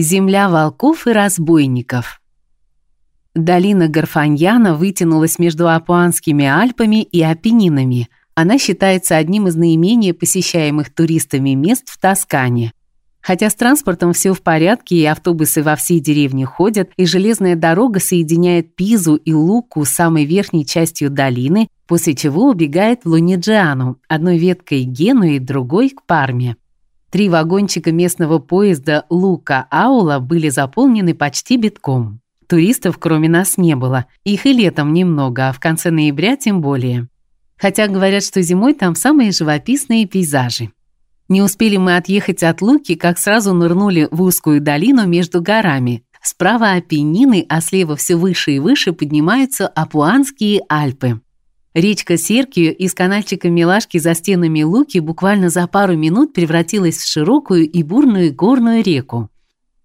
Земля волков и разбойников. Долина Гарфаньяна вытянулась между Апуанскими Альпами и Апеннинами. Она считается одним из наименее посещаемых туристами мест в Тоскане. Хотя с транспортом все в порядке, и автобусы во всей деревне ходят, и железная дорога соединяет Пизу и Луку с самой верхней частью долины, после чего убегает в Луниджиану, одной веткой к Генуе, другой к Парме. Три вагончика местного поезда Лука-Аула были заполнены почти битком. Туристов кроме нас не было. Их и летом немного, а в конце ноября тем более. Хотя говорят, что зимой там самые живописные пейзажи. Не успели мы отъехать от Луки, как сразу нырнули в узкую долину между горами. Справа Апеннины, а слева все выше и выше поднимаются Апуанские Альпы. Речка Серкию из канальчика Милашки за стенами Луки буквально за пару минут превратилась в широкую и бурную горную реку.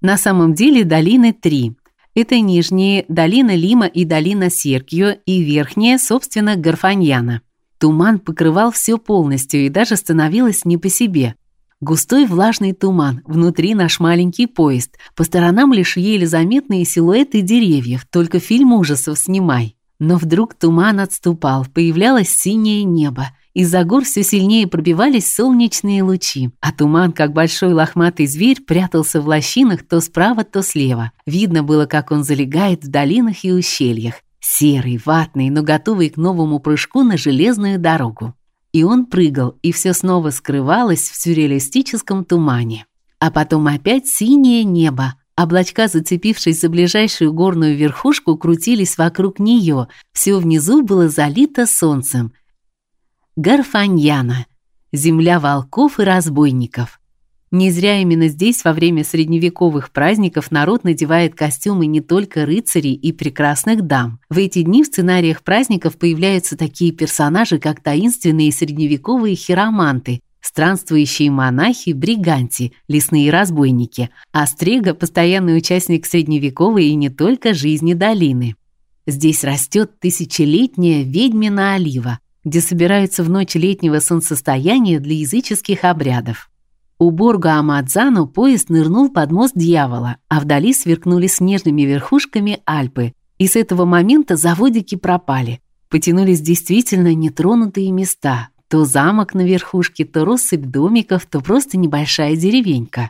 На самом деле долины три. Это нижняя долина Лима и долина Серкио и верхняя, собственно, Гарфаньяна. Туман покрывал все полностью и даже становилось не по себе. Густой влажный туман, внутри наш маленький поезд, по сторонам лишь еле заметные силуэты деревьев, только фильм ужасов снимай. Но вдруг туман отступал, появлялось синее небо. Из-за гор все сильнее пробивались солнечные лучи, а туман, как большой лохматый зверь, прятался в лощинах то справа, то слева. Видно было, как он залегает в долинах и ущельях, серый, ватный, но готовый к новому прыжку на железную дорогу. И он прыгал, и все снова скрывалось в сюрреалистическом тумане. А потом опять синее небо, Облачка, зацепившись за ближайшую горную верхушку, крутились вокруг нее. Все внизу было залито солнцем. Гарфаньяна. Земля волков и разбойников. Не зря именно здесь во время средневековых праздников народ надевает костюмы не только рыцарей и прекрасных дам. В эти дни в сценариях праздников появляются такие персонажи, как таинственные средневековые хироманты, странствующие монахи, бриганти, лесные разбойники, а Стрега постоянный участник средневековой и не только жизни долины. Здесь растет тысячелетняя ведьмина олива, где собираются в ночь летнего солнцестояния для языческих обрядов. У Борга Амадзану поезд нырнул под мост дьявола, а вдали сверкнули снежными верхушками Альпы, и с этого момента заводики пропали. Потянулись действительно нетронутые места, то замок на верхушке, то россыпь домиков, то просто небольшая деревенька.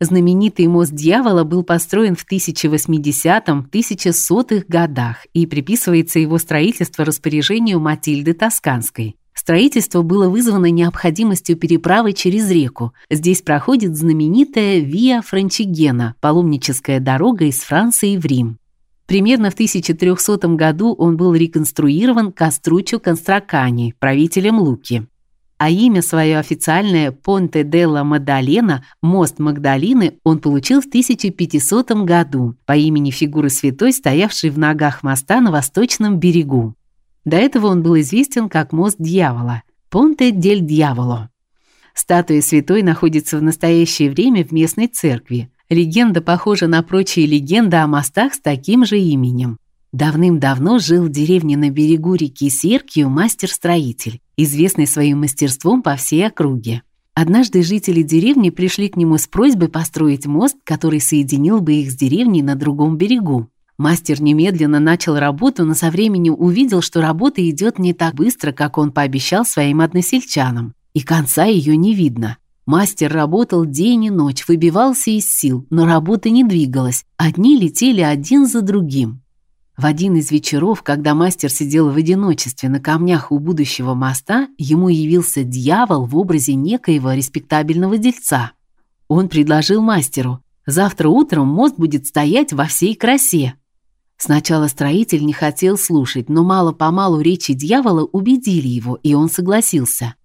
Знаменитый мост Дьявола был построен в 1080-1100-х годах и приписывается его строительство распоряжению Матильды Тосканской. Строительство было вызвано необходимостью переправы через реку. Здесь проходит знаменитая Виа Франчигена, паломническая дорога из Франции в Рим. Примерно в 1300 году он был реконструирован Каструччо Констракани, правителем Луки. А имя свое официальное Понте делла Мадалена, мост Магдалины, он получил в 1500 году по имени фигуры святой, стоявшей в ногах моста на восточном берегу. До этого он был известен как мост дьявола, Понте дель Дьяволо. Статуя святой находится в настоящее время в местной церкви. Легенда похожа на прочие легенды о мостах с таким же именем. Давным-давно жил в деревне на берегу реки Серкию мастер-строитель, известный своим мастерством по всей округе. Однажды жители деревни пришли к нему с просьбой построить мост, который соединил бы их с деревней на другом берегу. Мастер немедленно начал работу, но со временем увидел, что работа идет не так быстро, как он пообещал своим односельчанам, и конца ее не видно. Мастер работал день и ночь, выбивался из сил, но работа не двигалась. Одни летели один за другим. В один из вечеров, когда мастер сидел в одиночестве на камнях у будущего моста, ему явился дьявол в образе некоего респектабельного дельца. Он предложил мастеру: "Завтра утром мост будет стоять во всей красе". Сначала строитель не хотел слушать, но мало-помалу речи дьявола убедили его, и он согласился.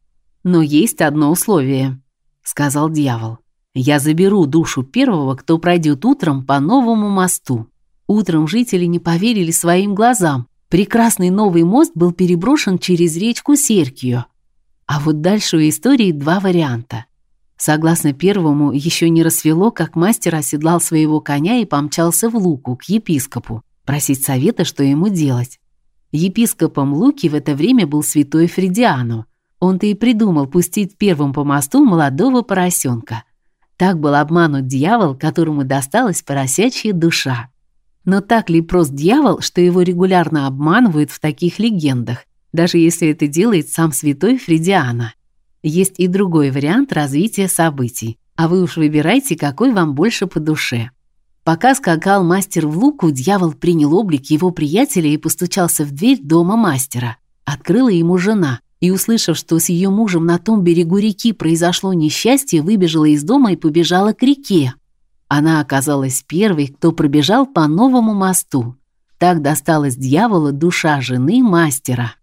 Но есть одно условие сказал дьявол. Я заберу душу первого, кто пройдет утром по новому мосту. Утром жители не поверили своим глазам. Прекрасный новый мост был переброшен через речку Серкио. А вот дальше у истории два варианта. Согласно первому, еще не рассвело, как мастер оседлал своего коня и помчался в Луку к епископу просить совета, что ему делать. Епископом Луки в это время был святой Фридиано. Он-то и придумал пустить первым по мосту молодого поросенка. Так был обманут дьявол, которому досталась поросячья душа. Но так ли прост дьявол, что его регулярно обманывают в таких легендах, даже если это делает сам святой Фридиана? Есть и другой вариант развития событий, а вы уж выбирайте, какой вам больше по душе. Пока скакал мастер в луку, дьявол принял облик его приятеля и постучался в дверь дома мастера. Открыла ему жена, и, услышав, что с ее мужем на том берегу реки произошло несчастье, выбежала из дома и побежала к реке. Она оказалась первой, кто пробежал по новому мосту. Так досталась дьяволу душа жены мастера.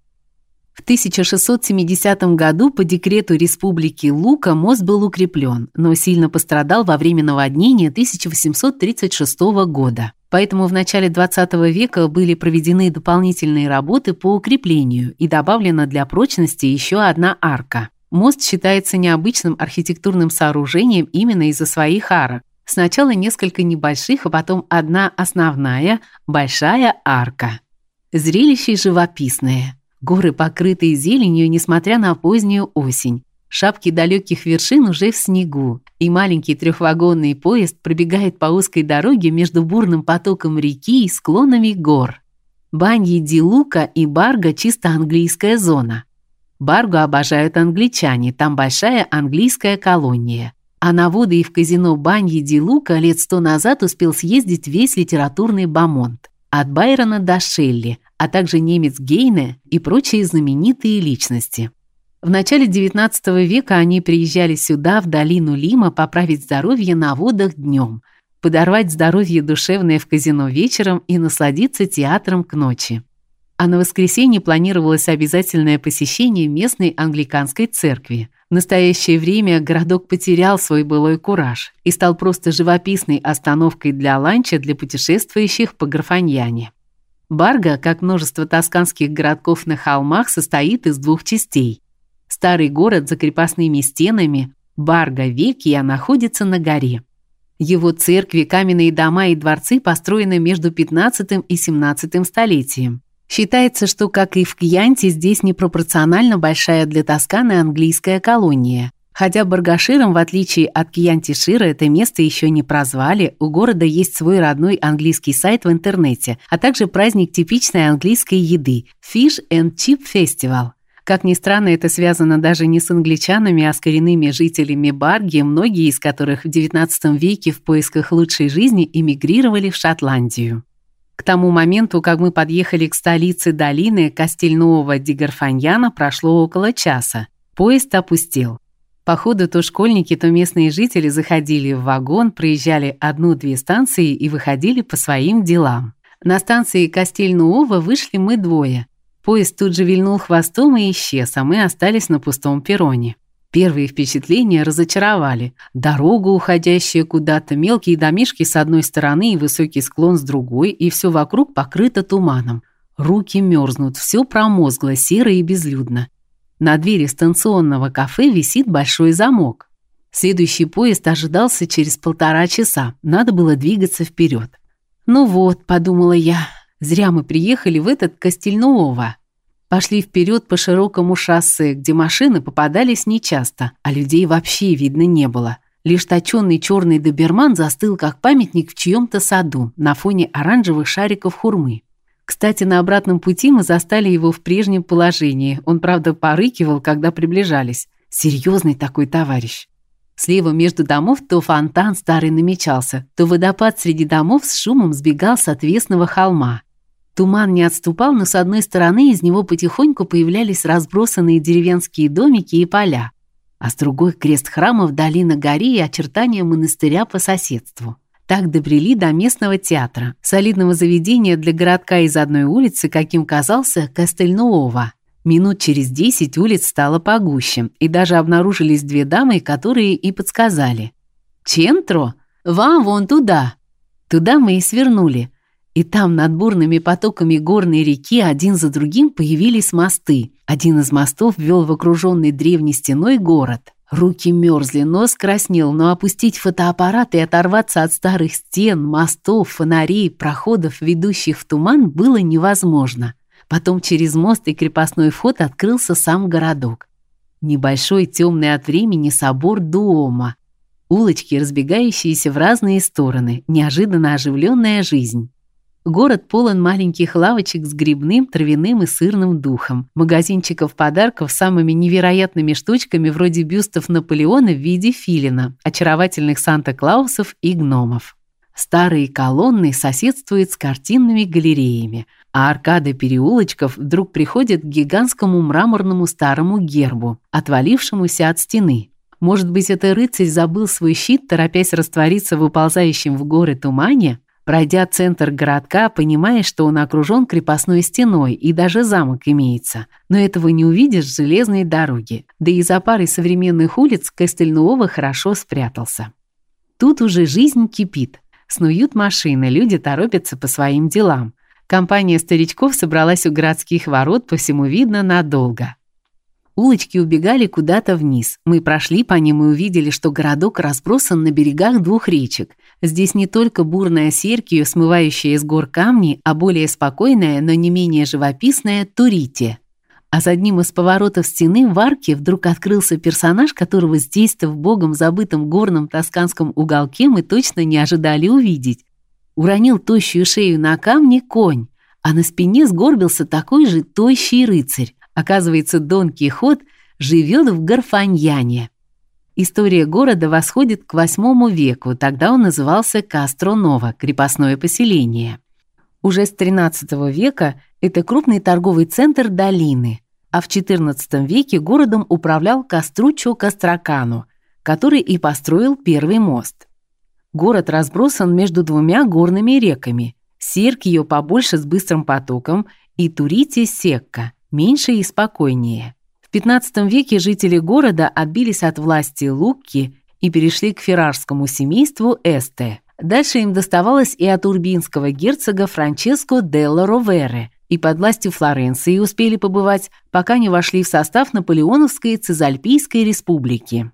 В 1670 году по декрету Республики Лука мост был укреплен, но сильно пострадал во время наводнения 1836 года. Поэтому в начале 20 века были проведены дополнительные работы по укреплению и добавлена для прочности еще одна арка. Мост считается необычным архитектурным сооружением именно из-за своих арок. Сначала несколько небольших, а потом одна основная, большая арка. Зрелище живописное. Горы, покрытые зеленью, несмотря на позднюю осень. Шапки далеких вершин уже в снегу, и маленький трехвагонный поезд пробегает по узкой дороге между бурным потоком реки и склонами гор. Баньи ди Лука и Барга чисто английская зона. Баргу обожают англичане, там большая английская колония. А на воды и в казино Баньи ди Лука лет сто назад успел съездить весь литературный бомонд. От Байрона до Шелли, а также немец Гейне и прочие знаменитые личности. В начале XIX века они приезжали сюда, в долину Лима, поправить здоровье на водах днем, подорвать здоровье душевное в казино вечером и насладиться театром к ночи. А на воскресенье планировалось обязательное посещение местной англиканской церкви. В настоящее время городок потерял свой былой кураж и стал просто живописной остановкой для ланча для путешествующих по Графаньяне. Барга, как множество тосканских городков на холмах, состоит из двух частей. Старый город за крепостными стенами, Барга Векия, находится на горе. Его церкви, каменные дома и дворцы построены между 15 и 17 столетием. Считается, что, как и в Кьянте, здесь непропорционально большая для Тосканы английская колония. Хотя Баргаширом, в отличие от Кьянти-Шира, это место еще не прозвали, у города есть свой родной английский сайт в интернете, а также праздник типичной английской еды – Fish and Chip Festival. Как ни странно, это связано даже не с англичанами, а с коренными жителями Барги, многие из которых в XIX веке в поисках лучшей жизни эмигрировали в Шотландию. К тому моменту, как мы подъехали к столице долины Кастельнового Дигарфаньяна, прошло около часа. Поезд опустел. По ходу то школьники, то местные жители заходили в вагон, проезжали одну-две станции и выходили по своим делам. На станции Кастельнуова вышли мы двое. Поезд тут же вильнул хвостом и исчез, а мы остались на пустом перроне. Первые впечатления разочаровали. Дорога, уходящая куда-то, мелкие домишки с одной стороны и высокий склон с другой, и все вокруг покрыто туманом. Руки мерзнут, все промозгло, серо и безлюдно. На двери станционного кафе висит большой замок. Следующий поезд ожидался через полтора часа. Надо было двигаться вперед. «Ну вот», — подумала я, — «зря мы приехали в этот Костельнуово. Пошли вперед по широкому шоссе, где машины попадались нечасто, а людей вообще видно не было. Лишь точенный черный доберман застыл как памятник в чьем-то саду на фоне оранжевых шариков хурмы. Кстати, на обратном пути мы застали его в прежнем положении. Он, правда, порыкивал, когда приближались. Серьезный такой товарищ. Слева между домов то фонтан старый намечался, то водопад среди домов с шумом сбегал с отвесного холма. Туман не отступал, но с одной стороны из него потихоньку появлялись разбросанные деревенские домики и поля, а с другой крест храма вдали на горе и очертания монастыря по соседству. Так добрели до местного театра, солидного заведения для городка из одной улицы, каким казался Кастельнуова. Минут через десять улиц стало погуще, и даже обнаружились две дамы, которые и подсказали. «Чентро? Вам вон туда!» Туда мы и свернули – и там над бурными потоками горной реки один за другим появились мосты. Один из мостов вел в окруженный древней стеной город. Руки мерзли, нос краснел, но опустить фотоаппарат и оторваться от старых стен, мостов, фонарей, проходов, ведущих в туман, было невозможно. Потом через мост и крепостной вход открылся сам городок. Небольшой темный от времени собор Дуома. Улочки, разбегающиеся в разные стороны, неожиданно оживленная жизнь. Город полон маленьких лавочек с грибным, травяным и сырным духом, магазинчиков подарков с самыми невероятными штучками вроде бюстов Наполеона в виде филина, очаровательных Санта-Клаусов и гномов. Старые колонны соседствуют с картинными галереями, а аркады переулочков вдруг приходят к гигантскому мраморному старому гербу, отвалившемуся от стены. Может быть, это рыцарь забыл свой щит, торопясь раствориться в выползающем в горы тумане? Пройдя центр городка, понимая, что он окружен крепостной стеной и даже замок имеется. Но этого не увидишь с железной дороги. Да и за парой современных улиц Кастельнуова хорошо спрятался. Тут уже жизнь кипит. Снуют машины, люди торопятся по своим делам. Компания старичков собралась у городских ворот, по всему видно, надолго. Улочки убегали куда-то вниз. Мы прошли по ним и увидели, что городок разбросан на берегах двух речек. Здесь не только бурная Серкию, смывающая из гор камни, а более спокойная, но не менее живописная Турите. А за одним из поворотов стены в арке вдруг открылся персонаж, которого здесь-то в богом забытом горном тосканском уголке мы точно не ожидали увидеть. Уронил тощую шею на камни конь, а на спине сгорбился такой же тощий рыцарь. Оказывается, Дон Кихот живет в Гарфаньяне. История города восходит к VIII веку, тогда он назывался Кастро-Нова, крепостное поселение. Уже с XIII века это крупный торговый центр долины, а в XIV веке городом управлял Каструччо Кастракано, который и построил первый мост. Город разбросан между двумя горными реками: Сиркио побольше с быстрым потоком и Турити-Секка – меньше и спокойнее. В XV веке жители города отбились от власти Лукки и перешли к феррарскому семейству Эсте. Дальше им доставалось и от урбинского герцога Франческо делла Ровере, и под властью Флоренции успели побывать, пока не вошли в состав Наполеоновской Цезальпийской республики.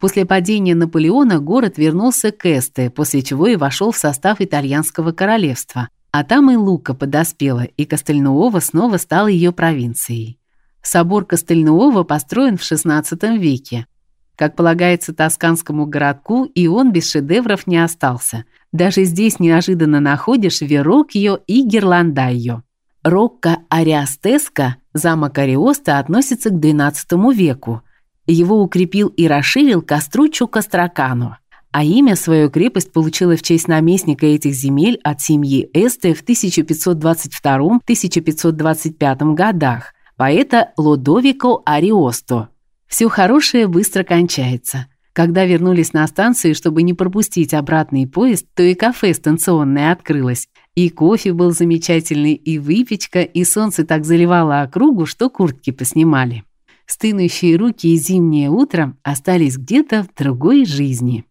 После падения Наполеона город вернулся к Эсте, после чего и вошел в состав итальянского королевства – а там и Лука подоспела, и Кастельнуово снова стала ее провинцией. Собор Кастельнуово построен в XVI веке. Как полагается тосканскому городку, и он без шедевров не остался. Даже здесь неожиданно находишь Вероккио и Гирландайо. Рокко Ариастеско, замок Ариоста, относится к XII веку. Его укрепил и расширил Каструччо Кастракано а имя свою крепость получила в честь наместника этих земель от семьи Эсте в 1522-1525 годах, поэта Лодовико Ариосто. Все хорошее быстро кончается. Когда вернулись на станцию, чтобы не пропустить обратный поезд, то и кафе станционное открылось. И кофе был замечательный, и выпечка, и солнце так заливало округу, что куртки поснимали. Стынущие руки и зимнее утро остались где-то в другой жизни.